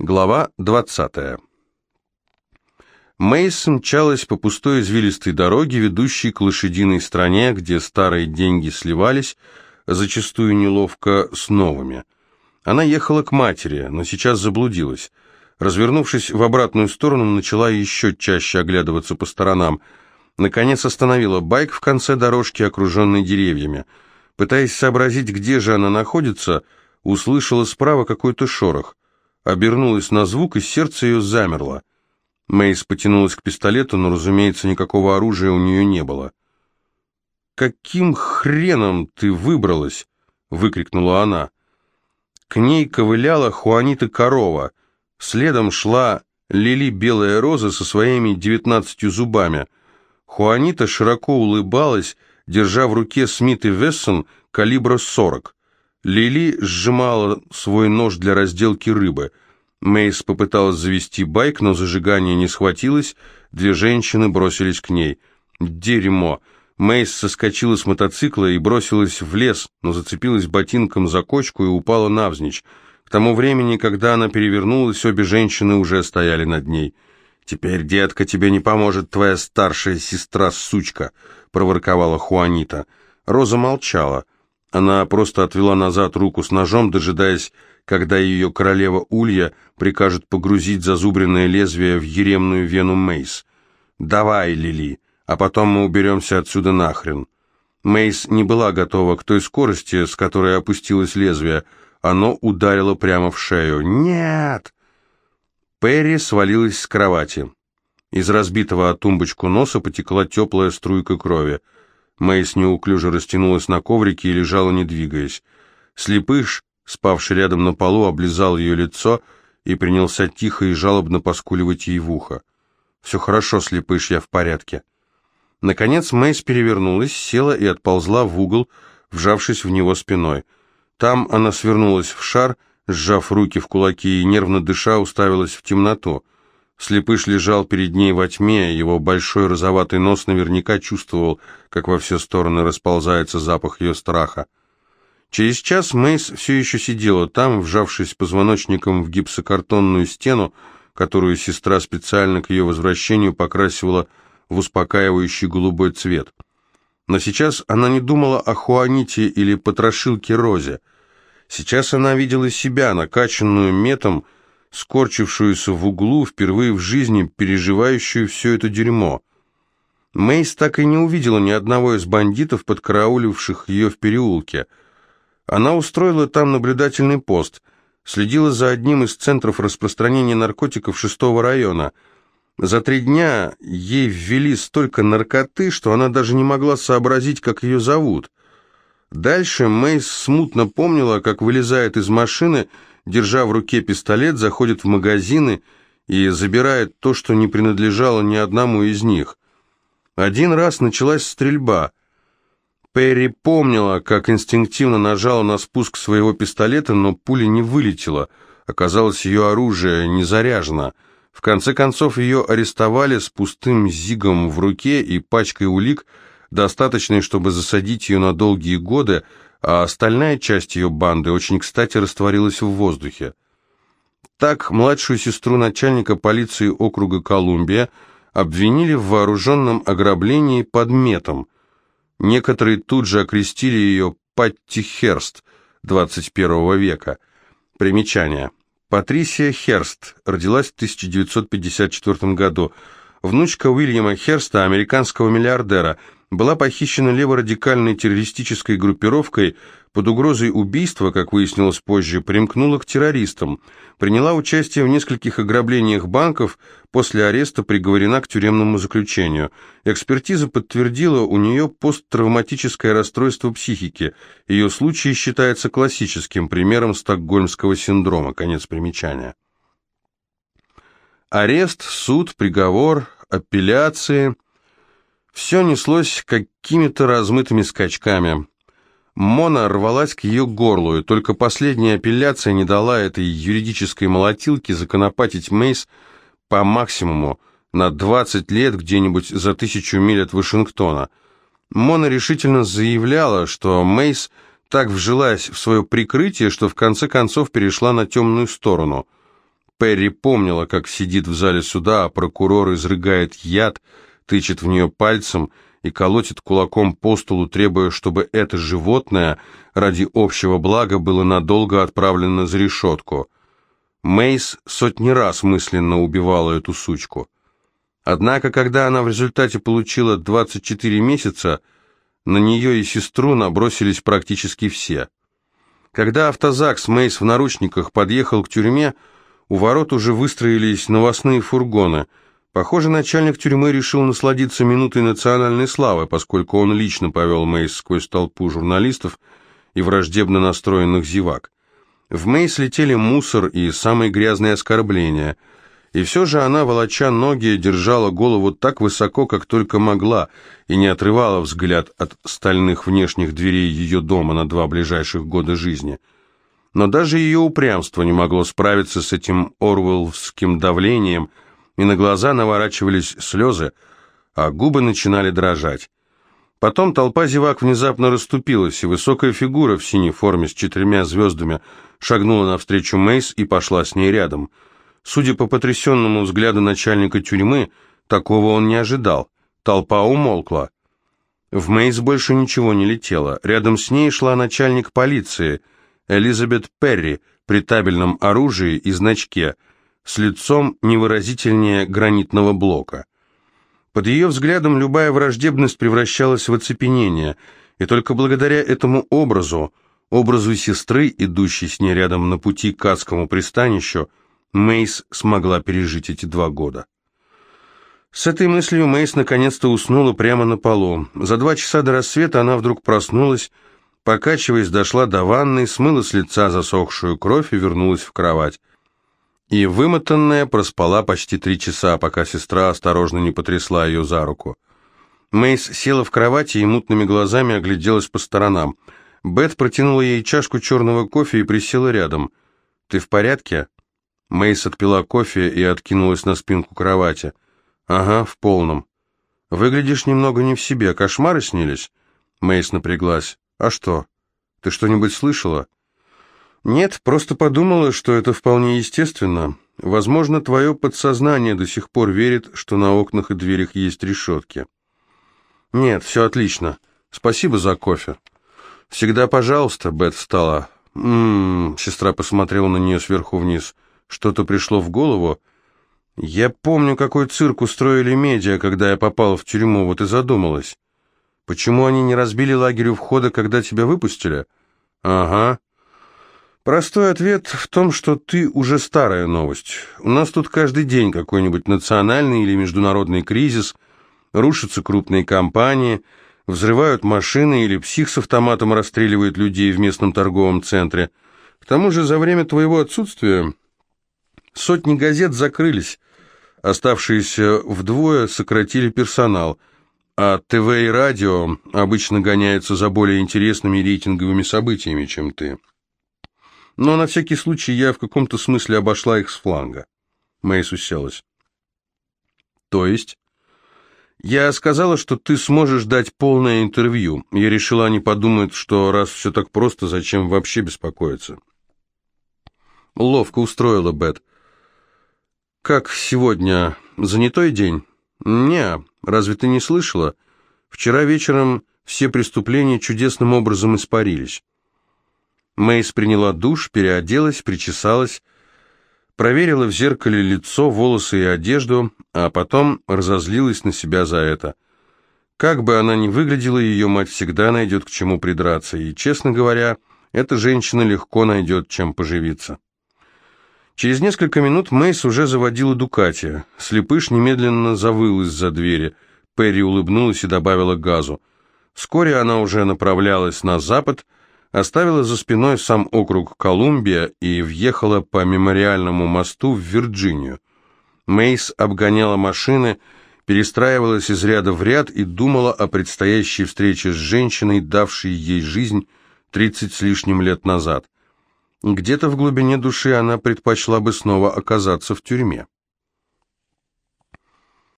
Глава 20. Мейс мчалась по пустой извилистой дороге, ведущей к лошадиной стране, где старые деньги сливались, зачастую неловко, с новыми. Она ехала к матери, но сейчас заблудилась. Развернувшись в обратную сторону, начала еще чаще оглядываться по сторонам. Наконец остановила байк в конце дорожки, окруженной деревьями. Пытаясь сообразить, где же она находится, услышала справа какой-то шорох обернулась на звук, и сердце ее замерло. Мейс потянулась к пистолету, но, разумеется, никакого оружия у нее не было. «Каким хреном ты выбралась?» — выкрикнула она. К ней ковыляла Хуанита Корова. Следом шла Лили Белая Роза со своими девятнадцатью зубами. Хуанита широко улыбалась, держа в руке Смит и Вессон калибра сорок. Лили сжимала свой нож для разделки рыбы. Мейс попыталась завести байк, но зажигание не схватилось, две женщины бросились к ней. «Дерьмо!» Мейс соскочила с мотоцикла и бросилась в лес, но зацепилась ботинком за кочку и упала навзничь. К тому времени, когда она перевернулась, обе женщины уже стояли над ней. «Теперь, детка, тебе не поможет твоя старшая сестра-сучка», — проворковала Хуанита. Роза молчала. Она просто отвела назад руку с ножом, дожидаясь, когда ее королева Улья прикажет погрузить зазубренное лезвие в еремную вену Мейс. «Давай, Лили, а потом мы уберемся отсюда нахрен». Мейс не была готова к той скорости, с которой опустилось лезвие. Оно ударило прямо в шею. «Нет!» Перри свалилась с кровати. Из разбитого о тумбочку носа потекла теплая струйка крови. Мэйс неуклюже растянулась на коврике и лежала, не двигаясь. Слепыш, спавший рядом на полу, облизал ее лицо и принялся тихо и жалобно поскуливать ей в ухо. «Все хорошо, слепыш, я в порядке». Наконец Мэйс перевернулась, села и отползла в угол, вжавшись в него спиной. Там она свернулась в шар, сжав руки в кулаки и, нервно дыша, уставилась в темноту. Слепыш лежал перед ней во тьме, его большой розоватый нос наверняка чувствовал, как во все стороны расползается запах ее страха. Через час Мейс все еще сидела там, вжавшись позвоночником в гипсокартонную стену, которую сестра специально к ее возвращению покрасила в успокаивающий голубой цвет. Но сейчас она не думала о Хуаните или потрошилке Розе. Сейчас она видела себя, накачанную метом, скорчившуюся в углу, впервые в жизни переживающую все это дерьмо. Мейс так и не увидела ни одного из бандитов, подкарауливших ее в переулке. Она устроила там наблюдательный пост, следила за одним из центров распространения наркотиков шестого района. За три дня ей ввели столько наркоты, что она даже не могла сообразить, как ее зовут. Дальше Мейс смутно помнила, как вылезает из машины держа в руке пистолет, заходит в магазины и забирает то, что не принадлежало ни одному из них. Один раз началась стрельба. Перри помнила, как инстинктивно нажала на спуск своего пистолета, но пуля не вылетела. Оказалось, ее оружие не заряжено. В конце концов, ее арестовали с пустым зигом в руке и пачкой улик, достаточной, чтобы засадить ее на долгие годы, а остальная часть ее банды очень кстати растворилась в воздухе. Так младшую сестру начальника полиции округа Колумбия обвинили в вооруженном ограблении под метом. Некоторые тут же окрестили ее Патти Херст 21 века. Примечание. Патрисия Херст родилась в 1954 году. Внучка Уильяма Херста, американского миллиардера – была похищена леворадикальной террористической группировкой под угрозой убийства, как выяснилось позже, примкнула к террористам, приняла участие в нескольких ограблениях банков, после ареста приговорена к тюремному заключению. Экспертиза подтвердила у нее посттравматическое расстройство психики. Ее случай считается классическим примером стокгольмского синдрома. Конец примечания. Арест, суд, приговор, апелляции – все неслось какими-то размытыми скачками. Мона рвалась к ее горлу, и только последняя апелляция не дала этой юридической молотилке законопатить Мейс по максимуму на 20 лет где-нибудь за тысячу миль от Вашингтона. Мона решительно заявляла, что Мейс так вжилась в свое прикрытие, что в конце концов перешла на темную сторону. Перри помнила, как сидит в зале суда, а прокурор изрыгает яд, тычет в нее пальцем и колотит кулаком по столу, требуя, чтобы это животное ради общего блага было надолго отправлено за решетку. Мейс сотни раз мысленно убивала эту сучку. Однако, когда она в результате получила 24 месяца, на нее и сестру набросились практически все. Когда автозак с Мейс в наручниках подъехал к тюрьме, у ворот уже выстроились новостные фургоны. Похоже, начальник тюрьмы решил насладиться минутой национальной славы, поскольку он лично повел Мейс сквозь толпу журналистов и враждебно настроенных зевак. В Мейс летели мусор и самые грязные оскорбления. И все же она, волоча ноги, держала голову так высоко, как только могла, и не отрывала взгляд от стальных внешних дверей ее дома на два ближайших года жизни – но даже ее упрямство не могло справиться с этим орвеллским давлением, и на глаза наворачивались слезы, а губы начинали дрожать. Потом толпа зевак внезапно расступилась, и высокая фигура в синей форме с четырьмя звездами шагнула навстречу Мейс и пошла с ней рядом. Судя по потрясенному взгляду начальника тюрьмы, такого он не ожидал. Толпа умолкла. В Мейс больше ничего не летело. Рядом с ней шла начальник полиции — Элизабет Перри при табельном оружии и значке, с лицом невыразительнее гранитного блока. Под ее взглядом любая враждебность превращалась в оцепенение, и только благодаря этому образу, образу сестры, идущей с ней рядом на пути к адскому пристанищу, Мейс смогла пережить эти два года. С этой мыслью Мейс наконец-то уснула прямо на полу. За два часа до рассвета она вдруг проснулась, Покачиваясь, дошла до ванной, смыла с лица засохшую кровь и вернулась в кровать. И вымотанная проспала почти три часа, пока сестра осторожно не потрясла ее за руку. Мейс села в кровати и мутными глазами огляделась по сторонам. Бет протянула ей чашку черного кофе и присела рядом. «Ты в порядке?» Мейс отпила кофе и откинулась на спинку кровати. «Ага, в полном». «Выглядишь немного не в себе. Кошмары снились?» Мейс напряглась. «А что? Ты что-нибудь слышала?» «Нет, просто подумала, что это вполне естественно. Возможно, твое подсознание до сих пор верит, что на окнах и дверях есть решетки». «Нет, все отлично. Спасибо за кофе». «Всегда пожалуйста», — Бет встала. «М-м-м», сестра посмотрела на нее сверху вниз. «Что-то пришло в голову?» «Я помню, какой цирк устроили медиа, когда я попала в тюрьму, вот и задумалась». Почему они не разбили лагерь у входа, когда тебя выпустили? Ага. Простой ответ в том, что ты уже старая новость. У нас тут каждый день какой-нибудь национальный или международный кризис, рушатся крупные компании, взрывают машины или псих с автоматом расстреливает людей в местном торговом центре. К тому же за время твоего отсутствия сотни газет закрылись, оставшиеся вдвое сократили персонал – а ТВ и радио обычно гоняются за более интересными рейтинговыми событиями, чем ты. Но на всякий случай я в каком-то смысле обошла их с фланга. Мэйс уселась. То есть? Я сказала, что ты сможешь дать полное интервью. Я решила, они подумают, что раз все так просто, зачем вообще беспокоиться. Ловко устроила Бет. Как сегодня? Занятой день? Не, Разве ты не слышала? Вчера вечером все преступления чудесным образом испарились. Мэйс приняла душ, переоделась, причесалась, проверила в зеркале лицо, волосы и одежду, а потом разозлилась на себя за это. Как бы она ни выглядела, ее мать всегда найдет к чему придраться, и, честно говоря, эта женщина легко найдет, чем поживиться. Через несколько минут Мейс уже заводила Дукати. Слепыш немедленно завыл из-за двери. Перри улыбнулась и добавила газу. Вскоре она уже направлялась на запад, оставила за спиной сам округ Колумбия и въехала по мемориальному мосту в Вирджинию. Мейс обгоняла машины, перестраивалась из ряда в ряд и думала о предстоящей встрече с женщиной, давшей ей жизнь тридцать с лишним лет назад. Где-то в глубине души она предпочла бы снова оказаться в тюрьме.